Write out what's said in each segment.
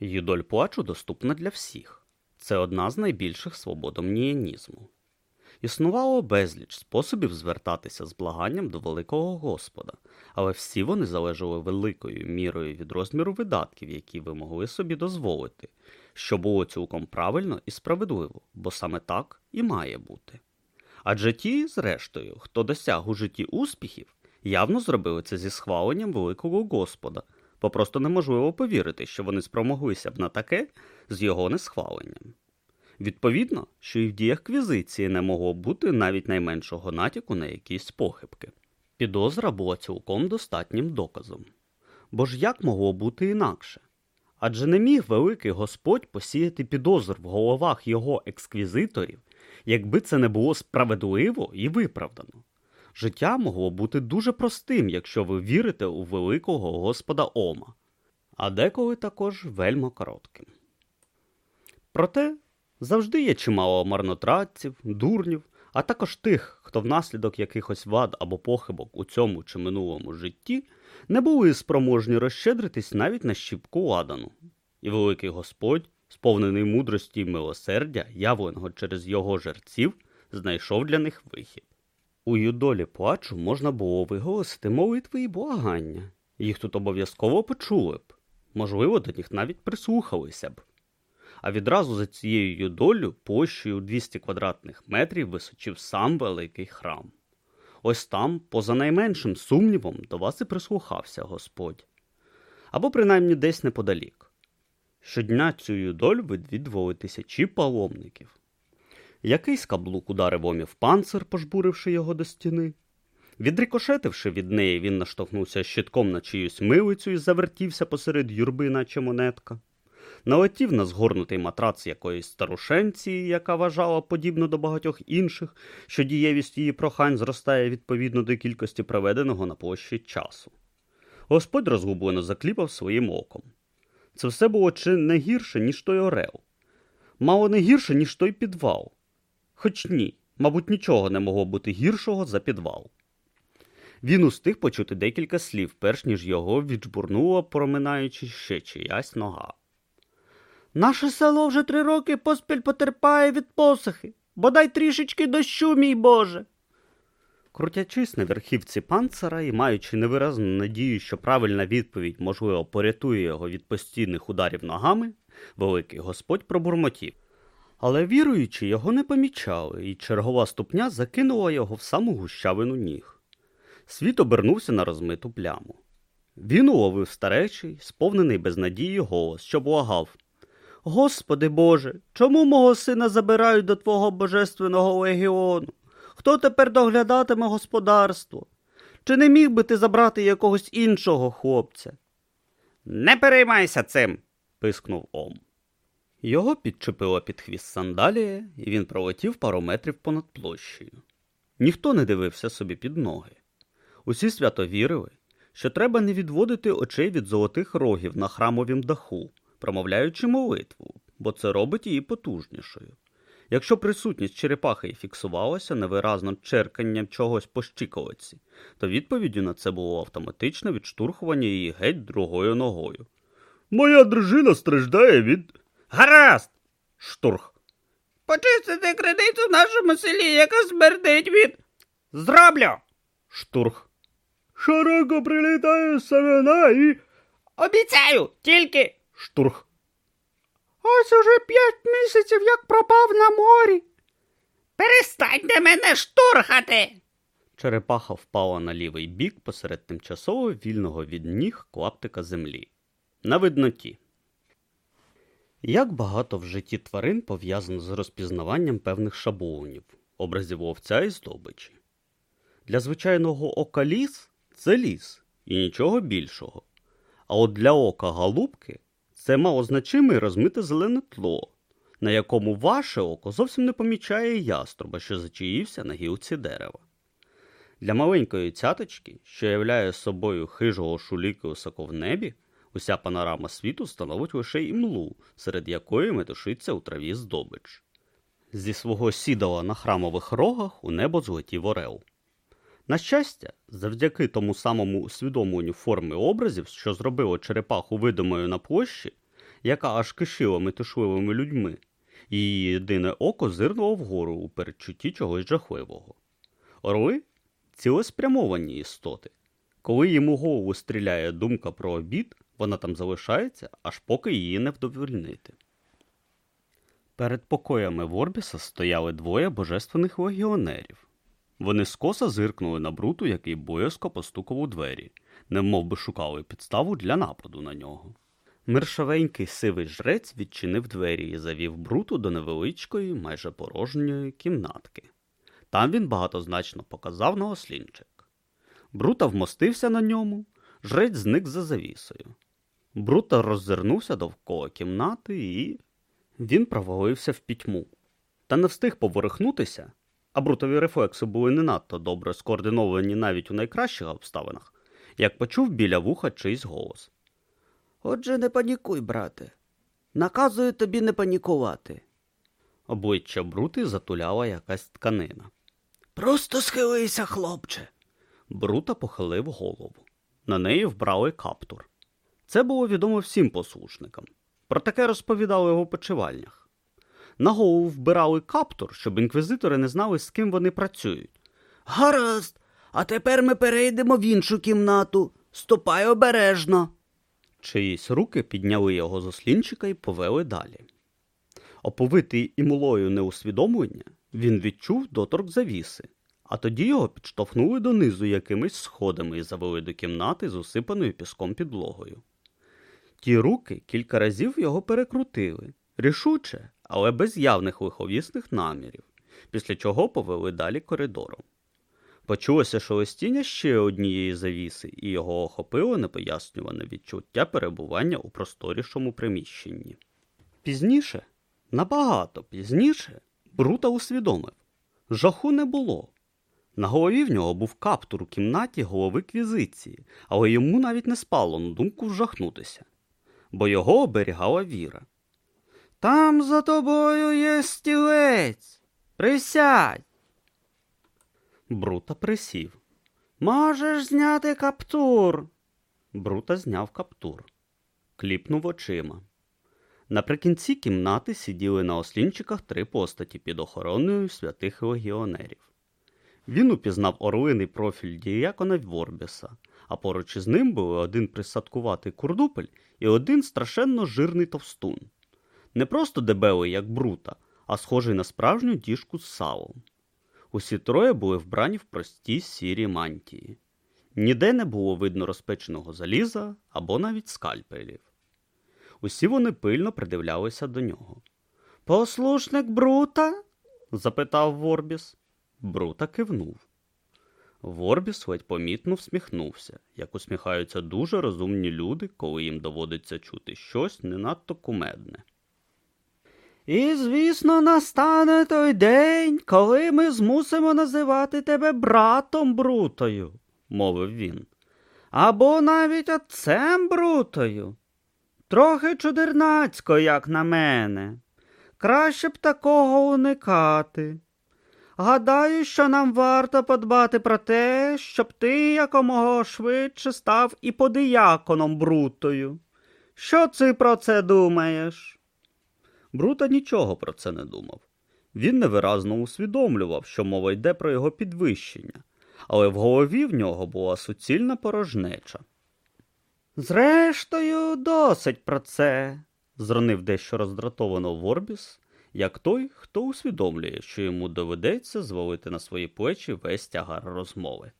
Юдоль плачу доступна для всіх. Це одна з найбільших свобод омнієнізму. Існувало безліч способів звертатися з благанням до великого Господа, але всі вони залежали великою мірою від розміру видатків, які ви могли собі дозволити, що було цілком правильно і справедливо, бо саме так і має бути. Адже ті, зрештою, хто досяг у житті успіхів, явно зробили це зі схваленням великого Господа, бо просто неможливо повірити, що вони спромоглися б на таке з його несхваленням. Відповідно, що і в діях квізиції не могло бути навіть найменшого натяку на якісь похибки. Підозра була цілком достатнім доказом. Бо ж як могло бути інакше? Адже не міг великий Господь посіяти підозр в головах його ексквізиторів, якби це не було справедливо і виправдано. Життя могло бути дуже простим, якщо ви вірите у великого Господа Ома, а деколи також вельми коротким. Проте завжди є чимало марнотратців, дурнів, а також тих, хто внаслідок якихось вад або похибок у цьому чи минулому житті не були спроможні розщедритись навіть на щіпку ладану. І великий Господь, сповнений мудрості й милосердя, явленого через його жерців, знайшов для них вихід. У юдолі плачу можна було виголосити молитви і благання. Їх тут обов'язково почули б, можливо, до них навіть прислухалися б. А відразу за цією юдолю площею 200 квадратних метрів височив сам великий храм. Ось там, поза найменшим сумнівом, до вас і прислухався Господь. Або принаймні десь неподалік. Щодня цю юдоль відвідували тисячі паломників. Якийсь каблук ударив омі в панцир, пожбуривши його до стіни. Відрикошетивши від неї, він наштовхнувся щитком на чиюсь милицю і завертівся посеред юрби, наче монетка. Налетів на згорнутий матрац якоїсь старушенці, яка вважала, подібно до багатьох інших, що дієвість її прохань зростає відповідно до кількості проведеного на площі часу. Господь розгублено закліпав своїм оком. Це все було чи не гірше, ніж той орел. Мало не гірше, ніж той підвал. Хоч ні, мабуть, нічого не могло бути гіршого за підвал. Він устиг почути декілька слів, перш ніж його віджбурнула, проминаючи ще чиясь нога. Наше село вже три роки поспіль потерпає від посухи. Бодай трішечки дощу, мій Боже. Крутячись на верхівці панцера і маючи невиразну надію, що правильна відповідь, можливо, порятує його від постійних ударів ногами, великий Господь пробурмотів. Але віруючи, його не помічали, і чергова ступня закинула його в саму гущавину ніг. Світ обернувся на розмиту пляму. Він уловив старечий, сповнений безнадії голос, що благав. Господи Боже, чому мого сина забирають до Твого божественного легіону? Хто тепер доглядатиме господарство? Чи не міг би ти забрати якогось іншого хлопця? Не переймайся цим, пискнув Ом. Його підчепило під хвіст сандалія, і він пролетів пару метрів понад площею. Ніхто не дивився собі під ноги. Усі свято вірили, що треба не відводити очей від золотих рогів на храмовім даху, промовляючи молитву, бо це робить її потужнішою. Якщо присутність черепахи фіксувалася невиразним черканням чогось по щиколиці, то відповіддю на це було автоматичне відштурхування її геть другою ногою. Моя дружина страждає від. Гаразд! Штурх. Почистити криницю в нашому селі, яка смердить від. Зроблю. Штурх. Широко прилітає семена і. Обіцяю, тільки. Штурх. Ось уже п'ять місяців, як пропав на морі. Перестаньте мене штурхати. Черепаха впала на лівий бік посеред тимчасово вільного від ніг клаптика землі. На видноті. Як багато в житті тварин пов'язано з розпізнаванням певних шаблонів, образів овця і здобичі. Для звичайного ока ліс це ліс і нічого більшого. А от для ока голубки це малозначиме розмите зелене тло, на якому ваше око зовсім не помічає яструба, що зачаївся на гілці дерева. Для маленької цяточки, що являє собою хижого шуліки високо в небі, уся панорама світу становить лише імлу, серед якої метушиться у траві здобич. Зі свого сідала на храмових рогах у небо злетів орел. На щастя, завдяки тому самому усвідомленню форми образів, що зробило черепаху видимою на площі, яка аж кишила метушливими людьми, її єдине око зирнуло вгору у передчутті чогось жахливого. Орли цілеспрямовані істоти. Коли їм у голову стріляє думка про обід, вона там залишається, аж поки її не вдовольнити. Перед покоями Ворбіса стояли двоє божественних легіонерів. Вони скоса зиркнули на бруту, який боязко постукав у двері, немов би шукали підставу для нападу на нього. Миршавенький сивий жрець відчинив двері і завів бруту до невеличкої, майже порожньої кімнатки. Там він багатозначно показав на ослінчик. Брута вмостився на ньому, жрець зник за завісою. Брута роззирнувся довкола кімнати і. Він провалився в пітьму. Та не встиг поворухнутися, а брутові рефлекси були не надто добре скоординовані навіть у найкращих обставинах, як почув біля вуха чийсь голос. Отже, не панікуй, брате. Наказую тобі не панікувати. Обличчя брути затуляла якась тканина. Просто схилися, хлопче. Брута похилив голову. На неї вбрали каптур. Це було відомо всім послушникам. Про таке розповідали в опочивальнях. На голову вбирали каптур, щоб інквізитори не знали, з ким вони працюють. Гаразд, а тепер ми перейдемо в іншу кімнату. Ступай обережно. Чиїсь руки підняли його з ослінчика і повели далі. Оповитий імлою неусвідомлення, він відчув доторк завіси, а тоді його підштовхнули донизу якимись сходами і завели до кімнати з усипаною піском підлогою. Ті руки кілька разів його перекрутили, рішуче, але без явних лиховісних намірів, після чого повели далі коридором. Почулося шелестіння ще однієї завіси, і його охопило непояснюване відчуття перебування у просторішому приміщенні. Пізніше, набагато пізніше, Брута усвідомив жаху не було. На голові в нього був каптур у кімнаті голови квізиції, але йому навіть не спало на думку вжахнутися, бо його оберігала віра. Там за тобою є стілець. Присядь. Брута присів. Можеш зняти каптур. Брута зняв каптур, кліпнув очима. Наприкінці кімнати сиділи на ослінчиках три постаті під охороною святих легіонерів. Він упізнав орлиний профіль діякона Ворбіса, а поруч із ним були один присадкуватий курдупель і один страшенно жирний товстун. Не просто дебелий, як брута, а схожий на справжню діжку з салом. Усі троє були вбрані в прості сірі мантії. Ніде не було видно розпеченого заліза або навіть скальпелів. Усі вони пильно придивлялися до нього. Послушник Брута? запитав Ворбіс. Брута кивнув. Ворбіс ледь помітно всміхнувся, як усміхаються дуже розумні люди, коли їм доводиться чути щось не надто кумедне. І, звісно, настане той день, коли ми змусимо називати тебе братом Брутою, мовив він. Або навіть отцем Брутою. Трохи чудернацько, як на мене. Краще б такого уникати. Гадаю, що нам варто подбати про те, щоб ти якомога швидше став і подияконом Брутою. Що ти про це думаєш? Брута нічого про це не думав. Він невиразно усвідомлював, що мова йде про його підвищення, але в голові в нього була суцільна порожнеча. Зрештою, досить про це, зронив дещо роздратовано Ворбіс, як той, хто усвідомлює, що йому доведеться звалити на свої плечі весь тягар розмови.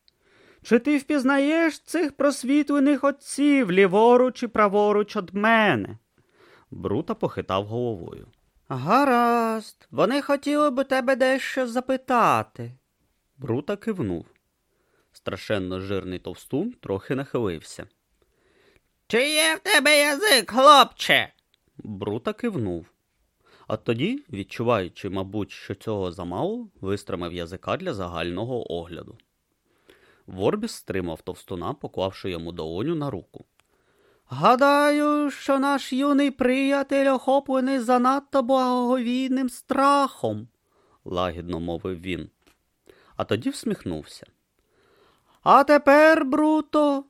Чи ти впізнаєш цих просвітлених отців ліворуч і праворуч од мене? Брута похитав головою. Гаразд, вони хотіли би тебе дещо запитати. Брута кивнув. Страшенно жирний товстун трохи нахилився. Чи є в тебе язик, хлопче? Брута кивнув. А тоді, відчуваючи, мабуть, що цього замало, вистримав язика для загального огляду. Ворбіс стримав товстуна, поклавши йому долоню на руку. Гадаю, що наш юний приятель охоплений занадто благовійним страхом, лагідно мовив він, а тоді всміхнувся. А тепер, Бруто,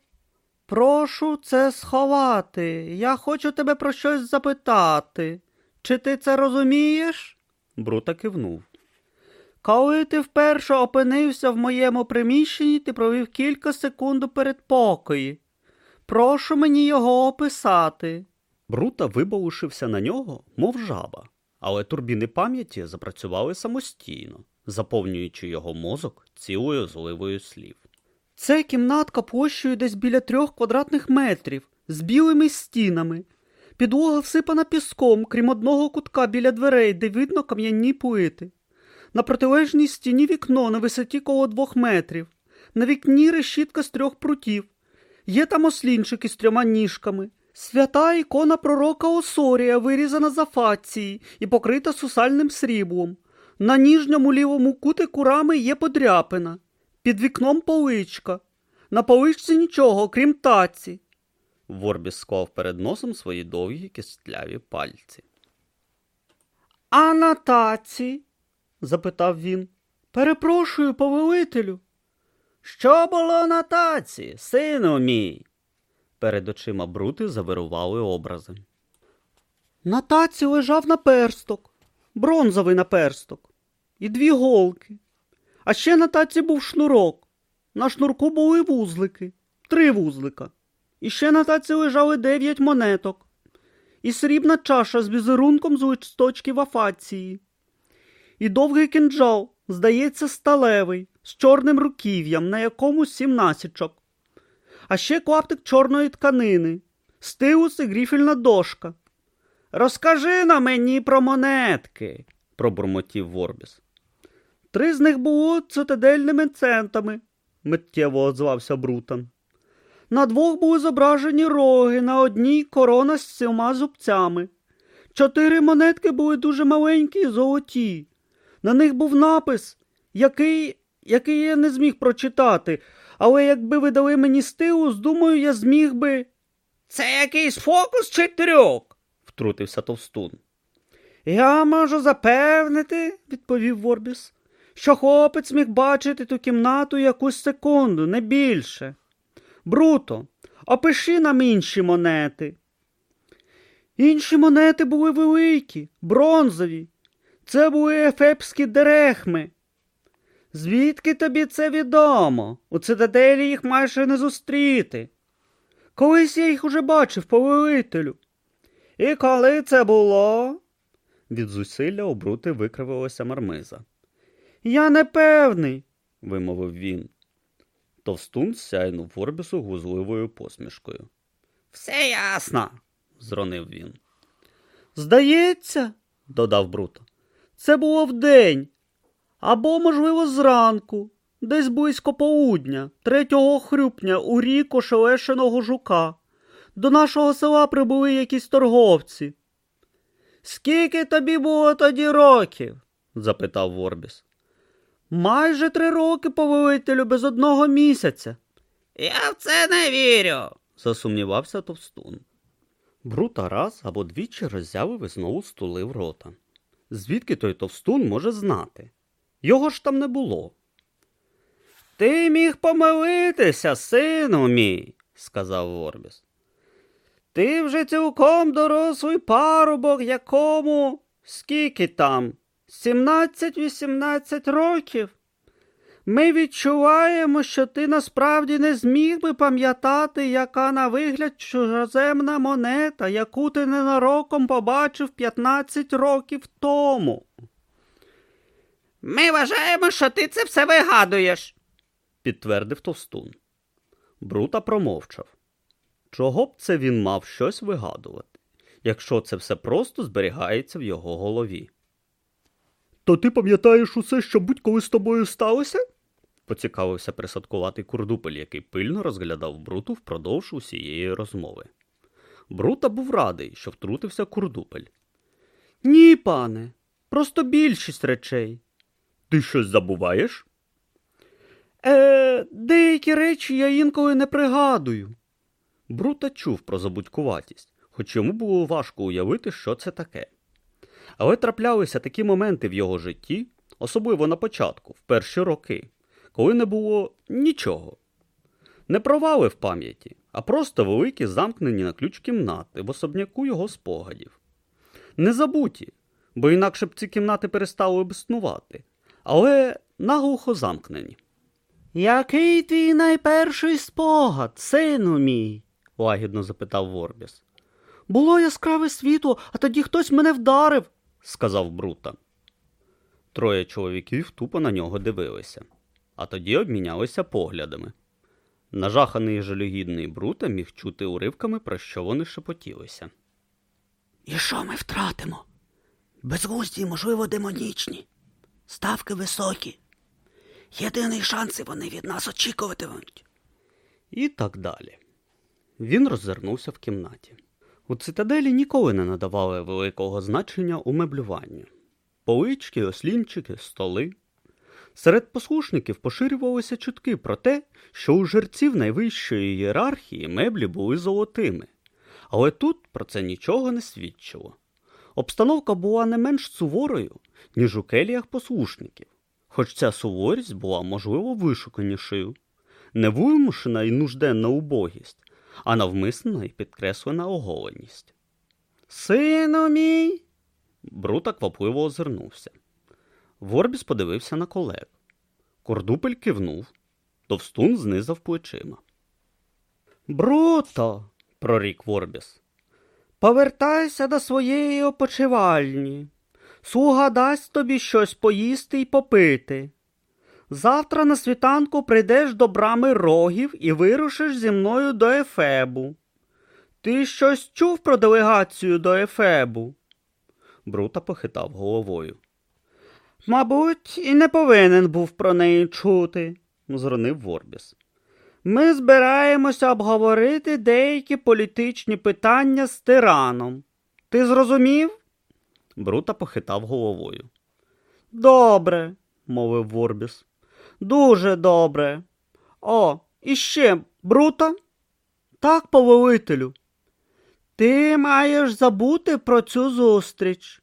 Прошу це сховати. Я хочу тебе про щось запитати. Чи ти це розумієш? Брута кивнув. Коли ти вперше опинився в моєму приміщенні, ти провів кілька секунд у передпокої. Прошу мені його описати. Брута вибалушився на нього, мов жаба, але турбіни пам'яті запрацювали самостійно, заповнюючи його мозок цілою зливою слів. Це кімнатка площею десь біля трьох квадратних метрів, з білими стінами. Підлога всипана піском, крім одного кутка біля дверей, де видно кам'яні плити. На протилежній стіні вікно на висоті коло двох метрів. На вікні решітка з трьох прутів. Є там ослінчик із трьома ніжками. Свята ікона пророка Осорія вирізана за фації і покрита сусальним сріблом. На ніжньому лівому кутику рами є подряпина. Під вікном поличка. На поличці нічого, крім таці. Ворбіс склав перед носом свої довгі кістляві пальці. А на таці? запитав він. Перепрошую, повелителю. Що було на таці, сину мій? Перед очима Брути завирували образи. На таці лежав наперсток, бронзовий наперсток, і дві голки. А ще на таці був шнурок. На шнурку були вузлики, три вузлика. І ще на таці лежали дев'ять монеток. І срібна чаша з візерунком з листочків афації. І довгий кинджал, здається, сталевий, з чорним руків'ям, на якому сім насічок. А ще клаптик чорної тканини, стилус і гріфельна дошка. Розкажи на мені про монетки, пробурмотів Ворбіс. Три з них було цитадельними центами, миттєво озвався Брутан. На двох були зображені роги, на одній корона з сіма зубцями. Чотири монетки були дуже маленькі і золоті. На них був напис, який, який я не зміг прочитати, але якби ви дали мені стилус, думаю, я зміг би. Це якийсь фокус чи трюк? втрутився товстун. Я можу запевнити, відповів Ворбіс, що хлопець міг бачити ту кімнату якусь секунду, не більше. Бруто, опиши нам інші монети. Інші монети були великі, бронзові. Це були ефепські дерехми. Звідки тобі це відомо? У цитаделі їх майже не зустріти. Колись я їх уже бачив повелителю. І коли це було? Від зусилля у Брути викривилася мармиза. Я не певний, вимовив він. Товстун сяйнув Ворбісу гузливою посмішкою. Все ясно, зронив він. Здається, додав Бруто. Це було вдень, або, можливо, зранку, десь близько полудня, третього хрюпня у рік ошелешеного жука. До нашого села прибули якісь торговці. Скільки тобі було тоді років? запитав Ворбіс. Майже три роки, повелителю, без одного місяця. Я в це не вірю, засумнівався товстун. Брута раз або двічі роззявив і знову стулив рота. Звідки той товстун може знати? Його ж там не було. Ти міг помилитися, сину мій, сказав Ворбіс. Ти вже цілком дорослий парубок, якому скільки там? Сімнадцять-вісімнадцять років. Ми відчуваємо, що ти насправді не зміг би пам'ятати, яка на вигляд чужоземна монета, яку ти ненароком побачив 15 років тому. Ми вважаємо, що ти це все вигадуєш, підтвердив товстун. Брута промовчав. Чого б це він мав щось вигадувати, якщо це все просто зберігається в його голові? То ти пам'ятаєш усе, що будь-коли з тобою сталося? поцікавився присадкуватий курдупель, який пильно розглядав Бруту впродовж усієї розмови. Брута був радий, що втрутився курдупель. Ні, пане, просто більшість речей. Ти щось забуваєш? Е, деякі речі я інколи не пригадую. Брута чув про забудькуватість, хоч йому було важко уявити, що це таке. Але траплялися такі моменти в його житті, особливо на початку, в перші роки, коли не було нічого. Не провали в пам'яті, а просто великі замкнені на ключ кімнати в особняку його спогадів. Не забуті, бо інакше б ці кімнати перестали б існувати, але наглухо замкнені. Який твій найперший спогад, сину мій? лагідно запитав Ворбіс. Було яскраве світло, а тоді хтось мене вдарив. Сказав Брута. Троє чоловіків тупо на нього дивилися, а тоді обмінялися поглядами. Нажаханий і жалюгідний Брута міг чути уривками, про що вони шепотілися. І що ми втратимо? Безглузді, можливо, демонічні. Ставки високі. Єдиний шанс і вони від нас очікуватимуть. І так далі. Він роззирнувся в кімнаті. У цитаделі ніколи не надавали великого значення умеблюванню. Полички, ослінчики, столи. Серед послушників поширювалися чутки про те, що у жерців найвищої ієрархії меблі були золотими. Але тут про це нічого не свідчило. Обстановка була не менш суворою, ніж у келіях послушників, хоч ця суворість була, можливо, вишуканішою, не вимушена і нужденна убогість, а навмисна і підкреслена оголеність. Сину мій. Брута квапливо озирнувся. Ворбіс подивився на колег. Кордупель кивнув, товстун знизав плечима. Бруто, Прорік Ворбіс. повертайся до своєї опочивальні. Слуга дасть тобі щось поїсти й попити. Завтра на світанку прийдеш до брами рогів і вирушиш зі мною до Ефебу. Ти щось чув про делегацію до Ефебу? Брута похитав головою. Мабуть, і не повинен був про неї чути. Зронив Ворбіс. Ми збираємося обговорити деякі політичні питання з тираном. Ти зрозумів? Брута похитав головою. Добре, мовив Ворбіс. Дуже добре. О, і ще, Брута? Так, повелителю. Ти маєш забути про цю зустріч.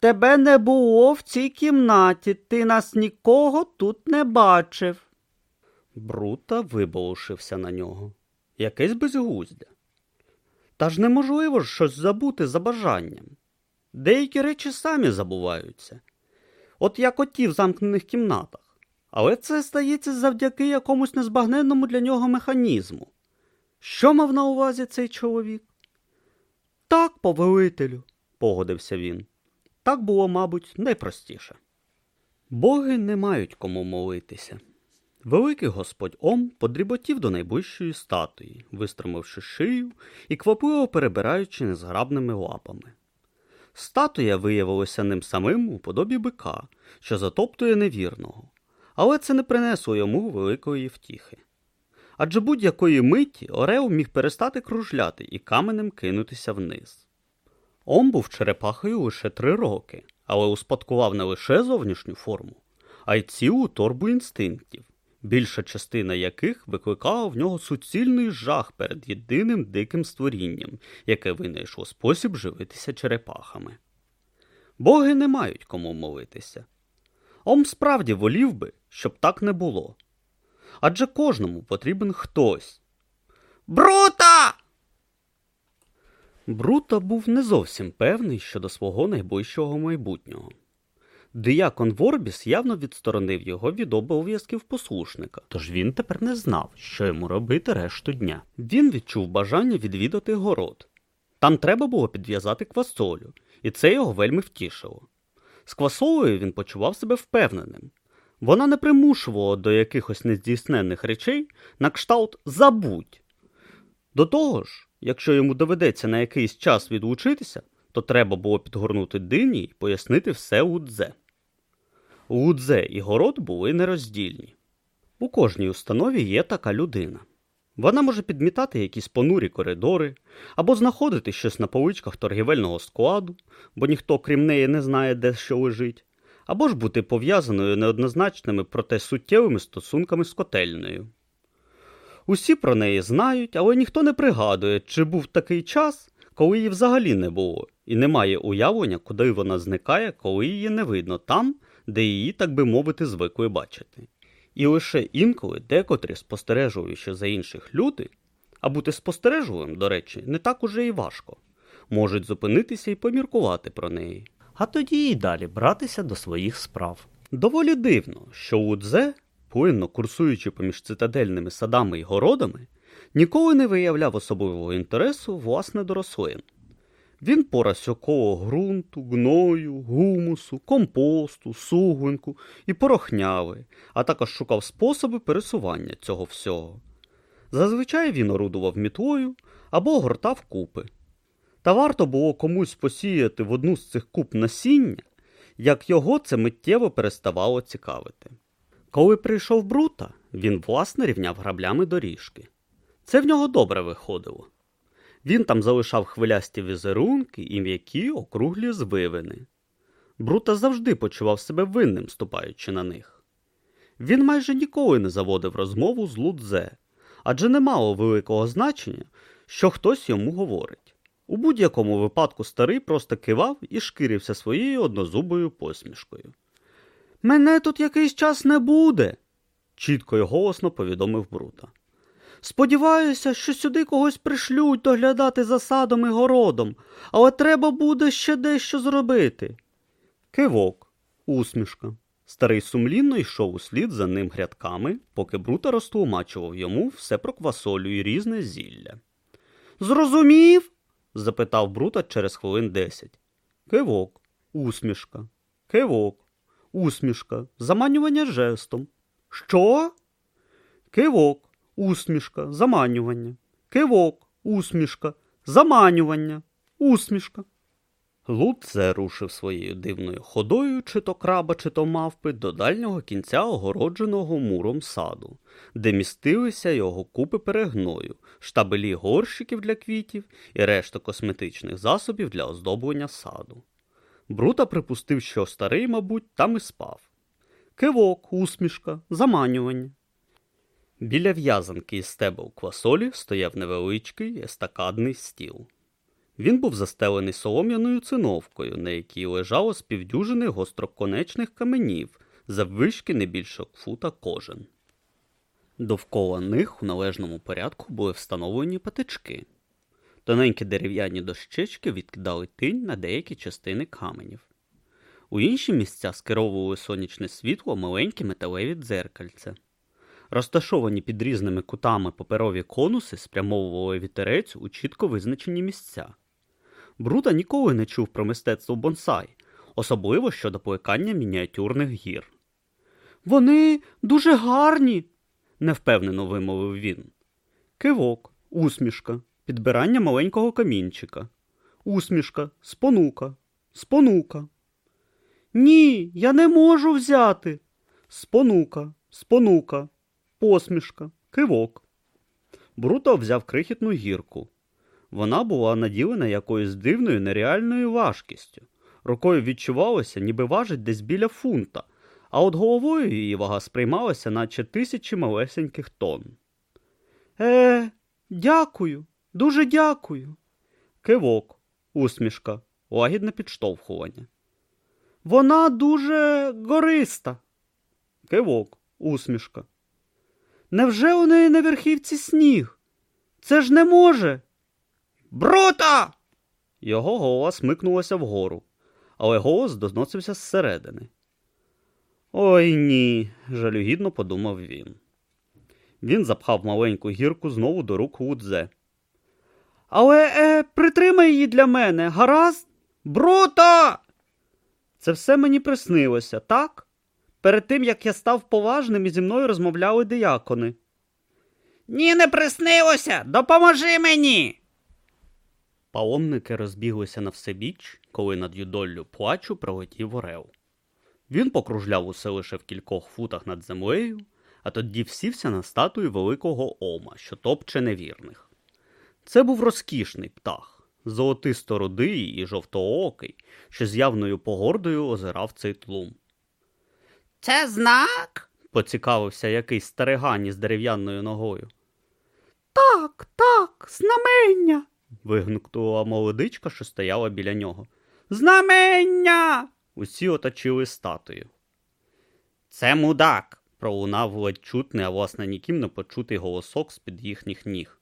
Тебе не було в цій кімнаті, ти нас нікого тут не бачив. Брута виболошився на нього. Якесь безглуздя. Та ж неможливо ж щось забути за бажанням. Деякі речі самі забуваються. От як оті в замкнених кімнатах. Але це стається завдяки якомусь незбагненному для нього механізму. Що мав на увазі цей чоловік? Так, повелителю. погодився він. Так було, мабуть, найпростіше. Боги не мають кому молитися. Великий господь Ом подріботів до найближчої статуї, вистромивши шию і квапливо перебираючи незграбними лапами. Статуя виявилася ним самим у подобі бика, що затоптує невірного, але це не принесло йому великої втіхи. Адже будь-якої миті Орел міг перестати кружляти і каменем кинутися вниз. Ом був черепахою лише три роки, але успадкував не лише зовнішню форму, а й цілу торбу інстинктів, більша частина яких викликала в нього суцільний жах перед єдиним диким створінням, яке винайшло спосіб живитися черепахами. Боги не мають кому молитися. Ом справді волів би, щоб так не було. Адже кожному потрібен хтось. Брута! Брута був не зовсім певний щодо свого найближчого майбутнього. Диякон Ворбіс явно відсторонив його від обов'язків послушника, тож він тепер не знав, що йому робити решту дня. Він відчув бажання відвідати город. Там треба було підв'язати квасолю, і це його вельми втішило. З квасолею він почував себе впевненим. Вона не примушувала до якихось нездійсненних речей на кшталт забудь. До того ж, якщо йому доведеться на якийсь час відлучитися, то треба було підгорнути дині і пояснити все Лудзе. Лудзе і город були нероздільні. У кожній установі є така людина. Вона може підмітати якісь понурі коридори або знаходити щось на поличках торгівельного складу, бо ніхто крім неї не знає, де що лежить, або ж бути пов'язаною неоднозначними, проте суттєвими стосунками з котельнею. Усі про неї знають, але ніхто не пригадує, чи був такий час, коли її взагалі не було, і немає уявлення, куди вона зникає, коли її не видно там, де її, так би мовити, звикли бачити. І лише інколи декотрі, спостережуючи за інших люди, А бути спостережливим, до речі, не так уже і важко. Можуть зупинитися і поміркувати про неї. А тоді і далі братися до своїх справ. Доволі дивно, що Удзе, плинно курсуючи поміж цитадельними садами й городами, ніколи не виявляв особливого інтересу власне до рослин. Він порався коло ґрунту, гною, гумусу, компосту, суглинку і порохняви, а також шукав способи пересування цього всього. Зазвичай він орудував мітлою або гортав купи. Та варто було комусь посіяти в одну з цих куп насіння, як його це миттєво переставало цікавити. Коли прийшов Брута, він власне рівняв граблями доріжки. Це в нього добре виходило. Він там залишав хвилясті візерунки і м'які округлі звивини. Брута завжди почував себе винним, ступаючи на них. Він майже ніколи не заводив розмову з Лудзе, адже не мало великого значення, що хтось йому говорить. У будь-якому випадку старий просто кивав і шкірився своєю однозубою посмішкою. Мене тут якийсь час не буде, чітко й голосно повідомив Брута. Сподіваюся, що сюди когось пришлють доглядати за садом і городом, але треба буде ще дещо зробити. Кивок, усмішка. Старий сумлінно йшов услід за ним грядками, поки Брута розтлумачував йому все про квасолю і різне зілля. Зрозумів? Запитав Брута через хвилин десять. Кивок, усмішка, кивок, усмішка, заманювання жестом. Що? Кивок, усмішка, заманювання. Кивок, усмішка, заманювання, усмішка. Луце рушив своєю дивною ходою, чи то краба, чи то мавпи, до дальнього кінця огородженого муром саду, де містилися його купи перегною, штабелі горщиків для квітів і решта косметичних засобів для оздоблення саду. Брута припустив, що старий, мабуть, там і спав. Кивок, усмішка, заманювання. Біля в'язанки із стебел квасолі стояв невеличкий естакадний стіл. Він був застелений солом'яною циновкою, на якій лежало з гостроконечних каменів, заввишки не більше фута кожен. Довкола них у належному порядку були встановлені патички. Тоненькі дерев'яні дощечки відкидали тинь на деякі частини каменів. У інші місця скеровували сонячне світло маленькі металеві дзеркальця. Розташовані під різними кутами паперові конуси спрямовували вітерець у чітко визначені місця. Брута ніколи не чув про мистецтво бонсай, особливо щодо плекання мініатюрних гір. Вони дуже гарні, невпевнено вимовив він. Кивок, усмішка, підбирання маленького камінчика. Усмішка, спонука, спонука. Ні, я не можу взяти. Спонука, спонука, посмішка, кивок. Бруто взяв крихітну гірку. Вона була наділена якоюсь дивною нереальною важкістю. Рукою відчувалося, ніби важить десь біля фунта, а от головою її вага сприймалася, наче тисячі малесеньких тонн. Е, дякую, дуже дякую. Кивок, усмішка, лагідне підштовхування. Вона дуже гориста. Кивок, усмішка. Невже у неї на верхівці сніг? Це ж не може. Брута! Його голова смикнулася вгору, але голос доносився зсередини. Ой ні, жалюгідно подумав він. Він запхав маленьку гірку знову до рук Лудзе. Але е, притримай її для мене, гаразд? Брута! Це все мені приснилося, так? Перед тим, як я став поважним і зі мною розмовляли диякони. Ні, не приснилося, допоможи мені. Паломники розбіглися на всебіч, коли над юдоллю плачу пролетів орел. Він покружляв усе лише в кількох футах над землею, а тоді всівся на статую великого ома, що топче невірних. Це був розкішний птах, золотисто рудий і жовтоокий, що з явною погордою озирав цей тлум. Це знак? поцікавився якийсь старигань із дерев'яною ногою. Так, так, знамення. Вигукнула молодичка, що стояла біля нього. Знамення. Усі оточили статую. Це мудак, пролунав ледь чутний, а власне ніким не почутий голосок з-під їхніх ніг.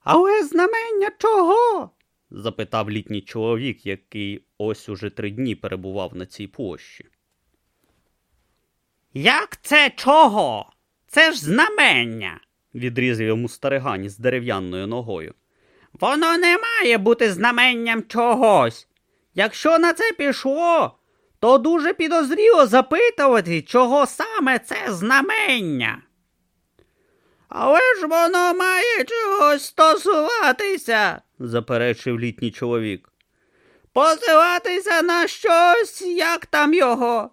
Але знамення чого? запитав літній чоловік, який ось уже три дні перебував на цій площі. Як це чого? Це ж знамення. Відрізав йому старигань з дерев'яною ногою. Воно не має бути знаменням чогось. Якщо на це пішло, то дуже підозріло запитувати, чого саме це знамення. Але ж воно має чогось стосуватися, заперечив літній чоловік. посилатися на щось, як там його.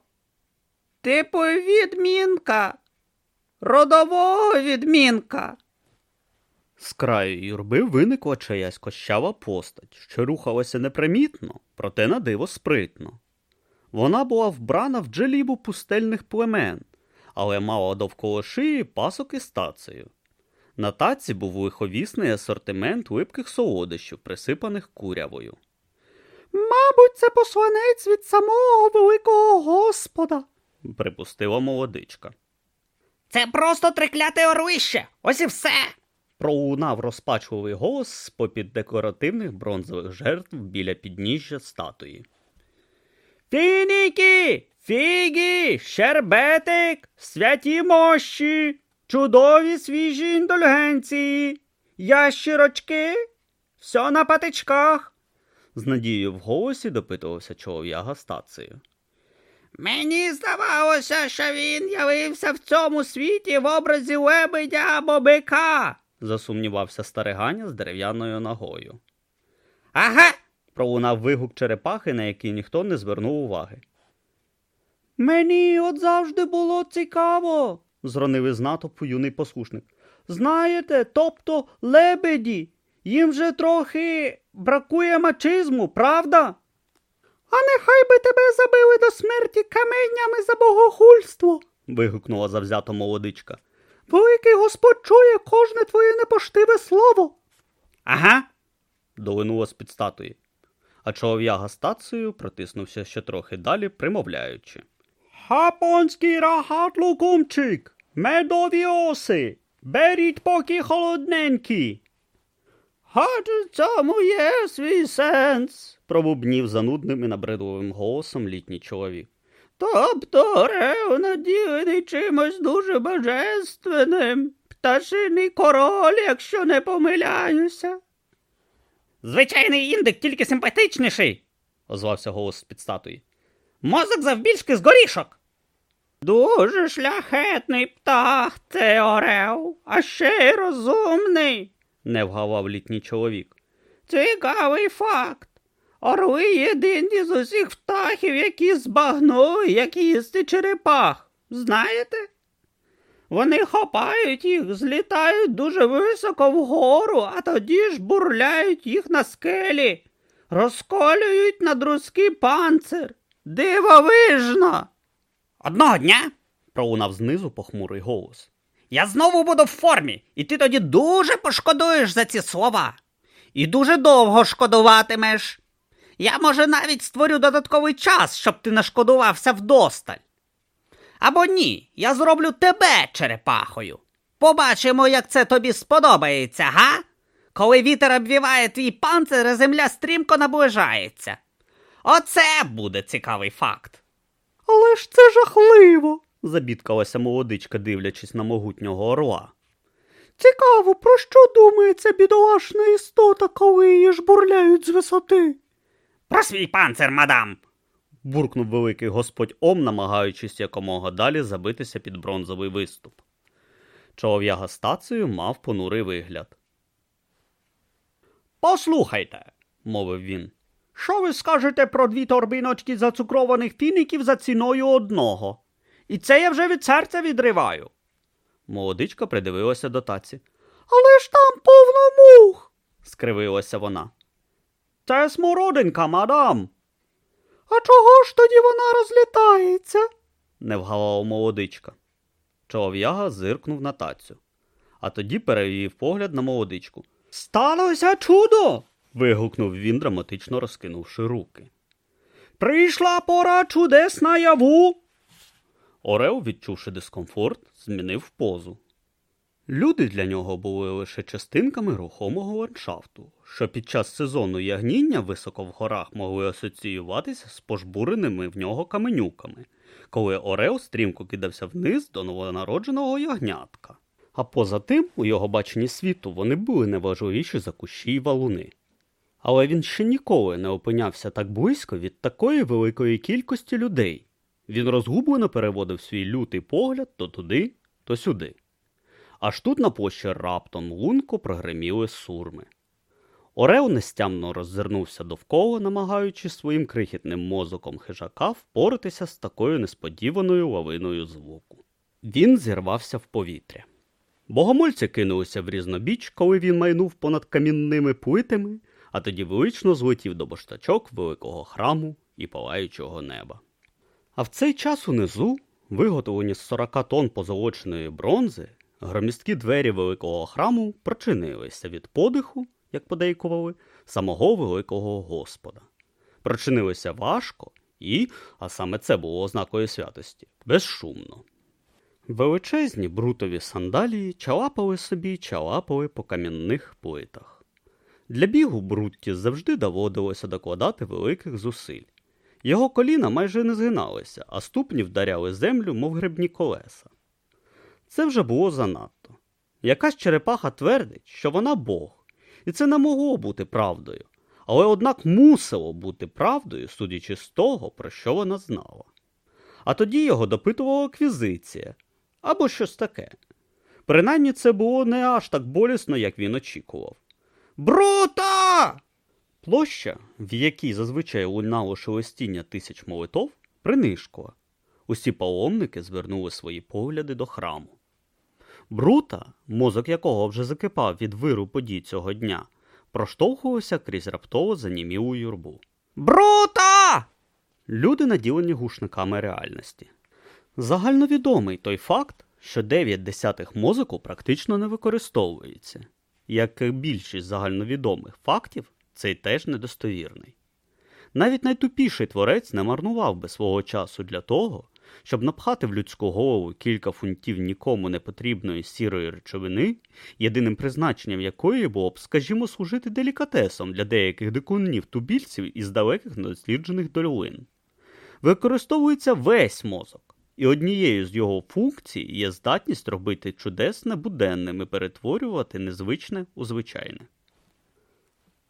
Типу відмінка, родового відмінка. З краю юрби виникла чиясь кощава постать, що рухалася непримітно, проте на диво спритно. Вона була вбрана в джелібу пустельних племен, але мала довкола шиї пасок із тацею. На таці був лиховісний асортимент липких солодощів, присипаних курявою. Мабуть, це посланець від самого великого Господа. Припустила молодичка. Це просто трикляте орлище. Ось і все. Пролунав розпачливий голос з попід декоративних бронзових жертв біля підніжжя статуї. Фініки, фігі, щербетик, святі мощі, чудові свіжі індульгенції, ящірочки, все на патичках. З надією в голосі допитувався чолов'яга стацею. Мені здавалося, що він явився в цьому світі в образі лебедя або бика. Засумнівався стариганя з дерев'яною ногою. Ага, Пролунав вигук черепахи, на який ніхто не звернув уваги. Мені от завжди було цікаво, Зронив із натовпу юний послушник. Знаєте, тобто лебеді, їм же трохи бракує мачизму, правда? А нехай би тебе забили до смерті каменями за богохульство. вигукнула завзято молодичка. Великий Господь чує кожне твоє непоштиве слово. Ага. долинуло з під статуї. А чолов'яга стацею протиснувся ще трохи далі, примовляючи. Хапонський рахат лукумчик, медові оси, беріть поки холодненькі. Адже в цьому є свій сенс. Пробубнів занудним і набридливим голосом літній чоловік. Тобто Рев наділений чимось дуже божественним, пташиний король, якщо не помиляюся. Звичайний індик, тільки симпатичніший, озвався голос з під статуї. Мозок завбільшки з горішок. Дуже шляхетний птах, це Орел, а ще й розумний. не вгавав літній чоловік. Цікавий факт. Орли єдині з усіх птахів, які збагнули, як їсти черепах. Знаєте? Вони хопають їх, злітають дуже високо вгору, а тоді ж бурляють їх на скелі, розколюють на друзкий панцир. Дивовижно. Одного дня, Пролунав знизу похмурий голос. я знову буду в формі, і ти тоді дуже пошкодуєш за ці слова. І дуже довго шкодуватимеш. Я, може, навіть створю додатковий час, щоб ти не шкодувався вдосталь. Або ні, я зроблю тебе черепахою. Побачимо, як це тобі сподобається, га? Коли вітер обвіває твій панцир, земля стрімко наближається. Оце буде цікавий факт. Але ж це жахливо. забідкалася молодичка, дивлячись на могутнього орла. Цікаво, про що думає ця бідолашна істота, коли її жбурляють з висоти? Про свій панцир, мадам. буркнув великий господь Ом, намагаючись якомога далі забитися під бронзовий виступ. Чолов'яга стацею мав понурий вигляд. Послухайте, мовив він. що ви скажете про дві торбиночки зацукрованих фіників за ціною одного? І це я вже від серця відриваю. Молодичка придивилася до таці. Але ж там повно мух. Скривилася вона. Це смородинка, мадам. А чого ж тоді вона розлітається? не вгавала молодичка. Чолов'яга зиркнув на тацю, а тоді перевів погляд на молодичку. Сталося чудо. Вигукнув він, драматично розкинувши руки. Прийшла пора чудес наяву. Орел, відчувши дискомфорт, змінив позу. Люди для нього були лише частинками рухомого ландшафту, що під час сезону ягніння високо в горах могли асоціюватися з пожбуреними в нього каменюками, коли Орел стрімко кидався вниз до новонародженого ягнятка. А поза тим, у його баченні світу вони були неважливіші за кущі й валуни. Але він ще ніколи не опинявся так близько від такої великої кількості людей. Він розгублено переводив свій лютий погляд то туди, то сюди. Аж тут на площі раптом лунко прогреміли сурми. Орел нестямно роззирнувся довкола, намагаючись своїм крихітним мозоком хижака впоратися з такою несподіваною лавиною звуку. Він зірвався в повітря. Богомольці кинулися в різнобіч, коли він майнув понад камінними плитами, а тоді велично злетів до баштачок великого храму і палаючого неба. А в цей час унизу, виготовлені з 40 тонн позолоченої бронзи, громісткі двері великого храму прочинилися від подиху, як подейкували, самого великого Господа. Прочинилися важко і, а саме це було ознакою святості, безшумно. Величезні брутові сандалії чалапали собі чалапали по кам'яних плитах. Для бігу Брутті завжди доводилося докладати великих зусиль. Його коліна майже не згиналися, а ступні вдаряли землю, мов грибні колеса. Це вже було занадто. Якась черепаха твердить, що вона Бог, і це не могло бути правдою, але однак мусило бути правдою, судячи з того, про що вона знала. А тоді його допитувала квізиція або щось таке. Принаймні це було не аж так болісно, як він очікував. Брута! Площа, в якій зазвичай лунало шелестіння тисяч молитов, принишкла. Усі паломники звернули свої погляди до храму. Брута, мозок якого вже закипав від виру подій цього дня, проштовхувався крізь раптово занімілу юрбу. Брута! Люди наділені гушниками реальності. Загальновідомий той факт, що 9 десятих мозоку практично не використовується. Як і більшість загальновідомих фактів, цей теж недостовірний. Навіть найтупіший творець не марнував би свого часу для того, щоб напхати в людську голову кілька фунтів нікому не потрібної сірої речовини, єдиним призначенням якої було б, скажімо, служити делікатесом для деяких дикунів тубільців із далеких досліджених долин. Використовується весь мозок, і однією з його функцій є здатність робити чудесне буденним і перетворювати незвичне у звичайне.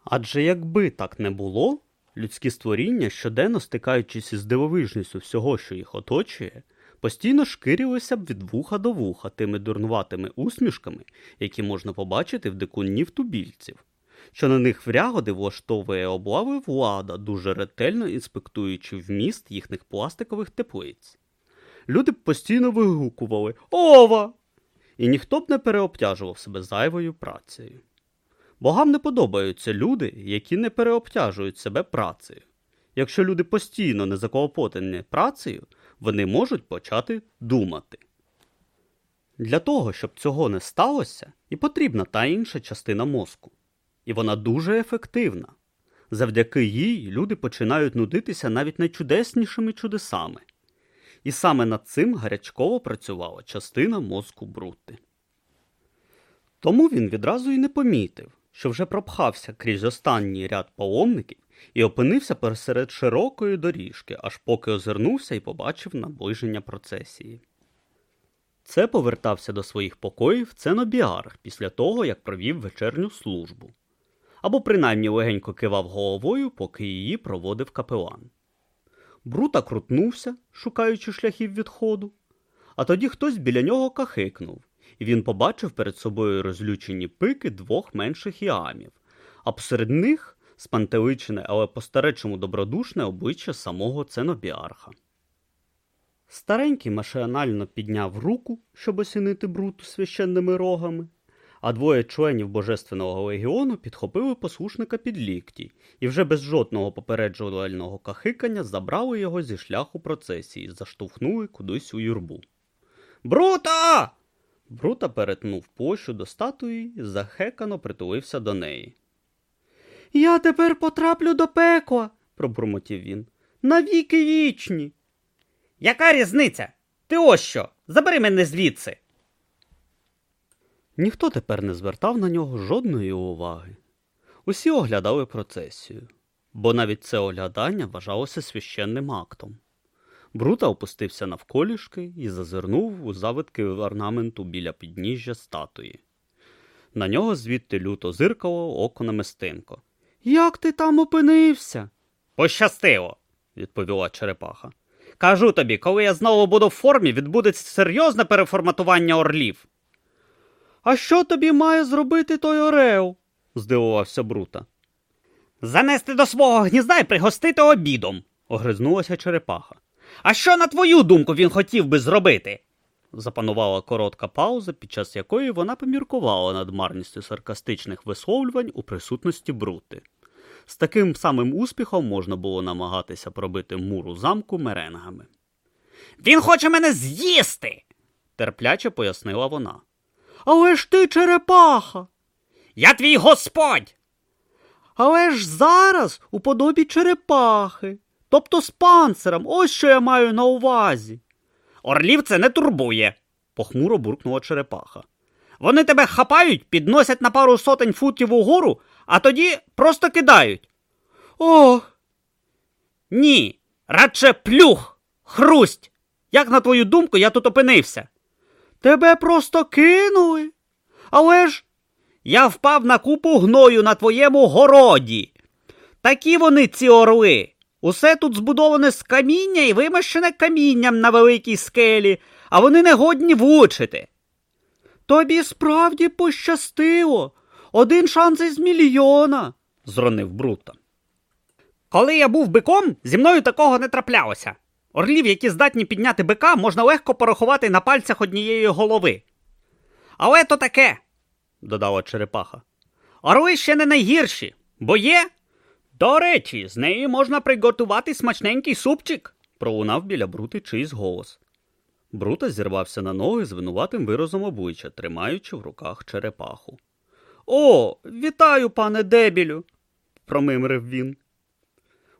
Адже якби так не було, людські створіння, щоденно стикаючись із дивовижністю всього, що їх оточує, постійно шкірилися б від вуха до вуха тими дурнуватими усмішками, які можна побачити в дикунів тубільців, що на них врягоди влаштовує облави влада, дуже ретельно інспектуючи вміст їхніх пластикових теплиць. Люди б постійно вигукували Ова! І ніхто б не переобтяжував себе зайвою працею. Богам не подобаються люди, які не переобтяжують себе працею. Якщо люди постійно не заклопотані працею, вони можуть почати думати. Для того, щоб цього не сталося, і потрібна та інша частина мозку. І вона дуже ефективна. Завдяки їй люди починають нудитися навіть найчудеснішими чудесами. І саме над цим гарячково працювала частина мозку Брути. Тому він відразу й не помітив, що вже пропхався крізь останній ряд паломників і опинився посеред широкої доріжки, аж поки озирнувся і побачив наближення процесії. Це повертався до своїх покоїв Ценобіарх після того, як провів вечерню службу, або принаймні легенько кивав головою, поки її проводив капелан. Брута крутнувся, шукаючи шляхів відходу, а тоді хтось біля нього кахикнув, і він побачив перед собою розлючені пики двох менших іамів, а посеред них спантеличене, але по-старечому добродушне обличчя самого ценобіарха. Старенький машинально підняв руку, щоб осінити бруту священними рогами, а двоє членів Божественного легіону підхопили послушника під лікті і вже без жодного попереджувального кахикання забрали його зі шляху процесії заштовхнули кудись у юрбу. Брута! Брута перетнув площу до статуї і захекано притулився до неї. Я тепер потраплю до пекла, пробурмотів він. Навіки вічні. Яка різниця? Ти ось що? Забери мене звідси. Ніхто тепер не звертав на нього жодної уваги. Усі оглядали процесію, бо навіть це оглядання вважалося священним актом. Брута опустився навколішки і зазирнув у завитки орнаменту біля підніжжя статуї. На нього звідти люто зиркало око намистинко. Як ти там опинився? Пощастило, відповіла черепаха. Кажу тобі, коли я знову буду в формі, відбудеться серйозне переформатування орлів. А що тобі має зробити той Орел? здивувався Брута. Занести до свого гнізда і пригостити обідом, огризнулася черепаха. А що, на твою думку, він хотів би зробити? Запанувала коротка пауза, під час якої вона поміркувала над марністю саркастичних висловлювань у присутності Брути. З таким самим успіхом можна було намагатися пробити муру замку меренгами. Він хоче мене з'їсти, терпляче пояснила вона. Але ж ти черепаха. Я твій господь. Але ж зараз у подобі черепахи, тобто з панциром, ось що я маю на увазі. Орлів це не турбує, похмуро буркнула черепаха. Вони тебе хапають, підносять на пару сотень футів угору, а тоді просто кидають. Ох, Ні, радше плюх, хрусть. Як на твою думку, я тут опинився? тебе просто кинули. Але ж Я впав на купу гною на твоєму городі. Такі вони ці орли. Усе тут збудоване з каміння і вимащене камінням на великій скелі, а вони не годні влучити. тобі справді пощастило. Один шанс із мільйона. зронив Брута. Коли я був биком, зі мною такого не траплялося. Орлів, які здатні підняти бика, можна легко порахувати на пальцях однієї голови. Але то таке, додала черепаха. Орли ще не найгірші, бо є. До речі, з неї можна приготувати смачненький супчик, пролунав біля Брути чийсь голос. Брута зірвався на ноги з винуватим виразом обличчя, тримаючи в руках черепаху. О, вітаю, пане дебілю, промимрив він.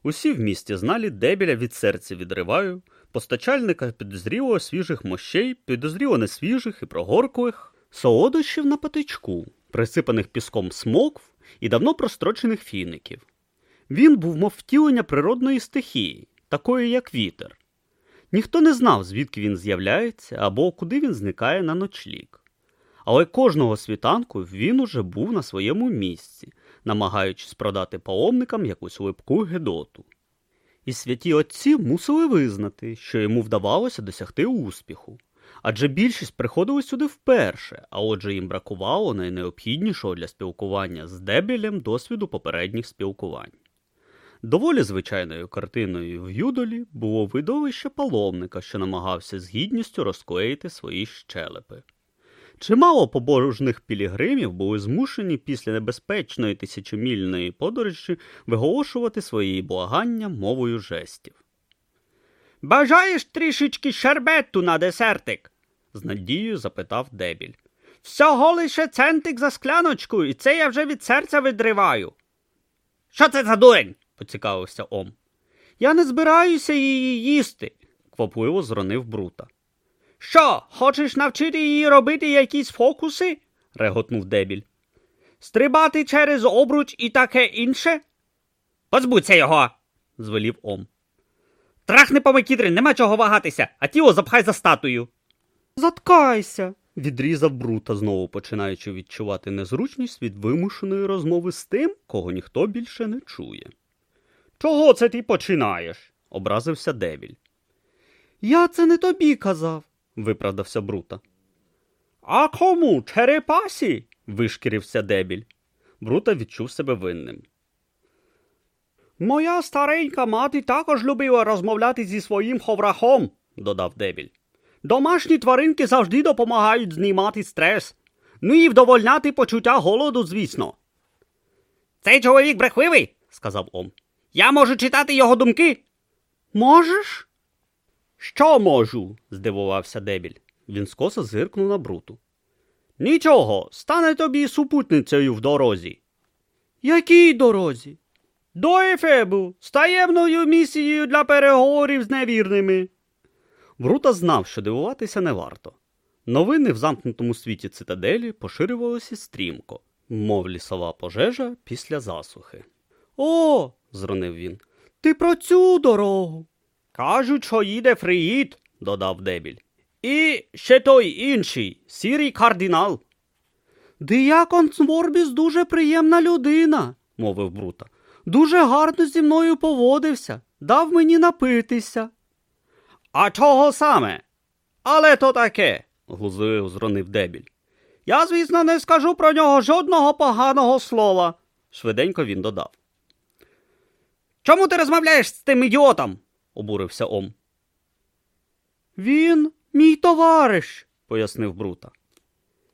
Усі в місті зналі дебіля від серця відриваю, постачальника підозріло свіжих мощей, підозріло несвіжих і прогорклих, солодощів на патичку, присипаних піском смокв і давно прострочених фіників. Він був мов втілення природної стихії, такої як вітер. Ніхто не знав, звідки він з'являється або куди він зникає на ночліг. Але кожного світанку він уже був на своєму місці, намагаючись продати паломникам якусь липку гедоту. І святі отці мусили визнати, що йому вдавалося досягти успіху. Адже більшість приходили сюди вперше, а отже їм бракувало найнеобхіднішого для спілкування з дебілем досвіду попередніх спілкувань. Доволі звичайною картиною в Юдолі було видовище паломника, що намагався з гідністю розклеїти свої щелепи. Чимало побожних пілігримів були змушені після небезпечної тисячомільної подорожі виголошувати свої благання мовою жестів. Бажаєш трішечки шербету на десертик? з надією запитав дебіль. Всього лише центик за скляночку, і це я вже від серця відриваю. Що це за дурень? Поцікавився Ом. Я не збираюся її їсти, квапливо зронив Брута. Що, хочеш навчити її робити якісь фокуси? реготнув дебіль. Стрибати через обруч і таке інше? Позбудься його, звелів Ом. Трахни по Микідрі, нема чого вагатися, а тіло запхай за статую. Заткайся. Відрізав Брута, знову починаючи відчувати незручність від вимушеної розмови з тим, кого ніхто більше не чує. Чого це ти починаєш? образився Девіль. Я це не тобі казав. виправдався Брута. А кому? Черепасі? вишкірився Дебіль. Брута відчув себе винним. Моя старенька мати також любила розмовляти зі своїм ховрахом, додав Дебіль. Домашні тваринки завжди допомагають знімати стрес. Ну і вдовольняти почуття голоду, звісно. Цей чоловік брехливий, сказав Ом. Я можу читати його думки. Можеш? Що можу? здивувався Дебіль. Він скоса зиркнув на бруту. Нічого, стане тобі супутницею в дорозі. Якій дорозі? До Ефебу, з таємною місією для переговорів з невірними. Брута знав, що дивуватися не варто. Новини в замкнутому світі цитаделі поширювалися стрімко, мов лісова пожежа після засухи. О, зронив він. ти про цю дорогу. Кажуть, що їде Фриїд, додав Дебіль. І ще той інший, сірий кардинал, Диякон Сморбіс дуже приємна людина, мовив Брута. дуже гарно зі мною поводився, дав мені напитися. А чого саме? Але то таке, глузливо зронив Дебіль. Я, звісно, не скажу про нього жодного поганого слова. Швиденько він додав. Чому ти розмовляєш з тим ідіотом? обурився Ом, Він мій товариш. пояснив Брута.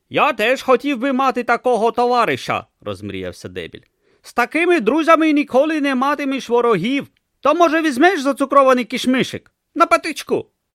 Я теж хотів би мати такого товариша, розмріявся Дебіль. З такими друзями ніколи не матимеш ворогів. То, може, візьмеш зацукрований кішмишик на патичку?